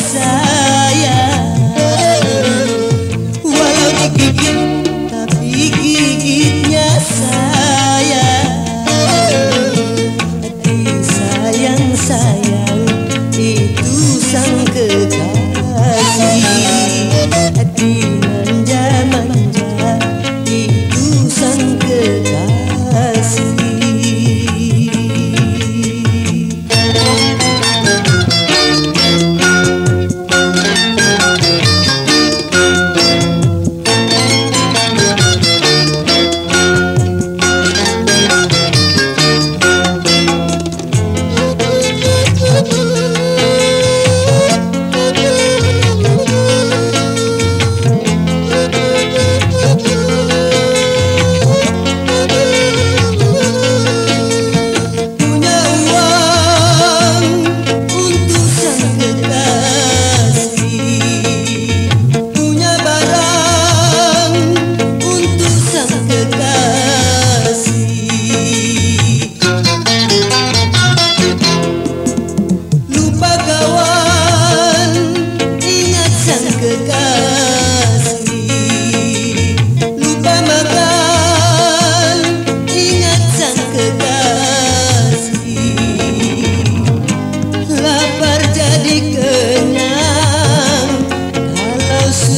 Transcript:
myself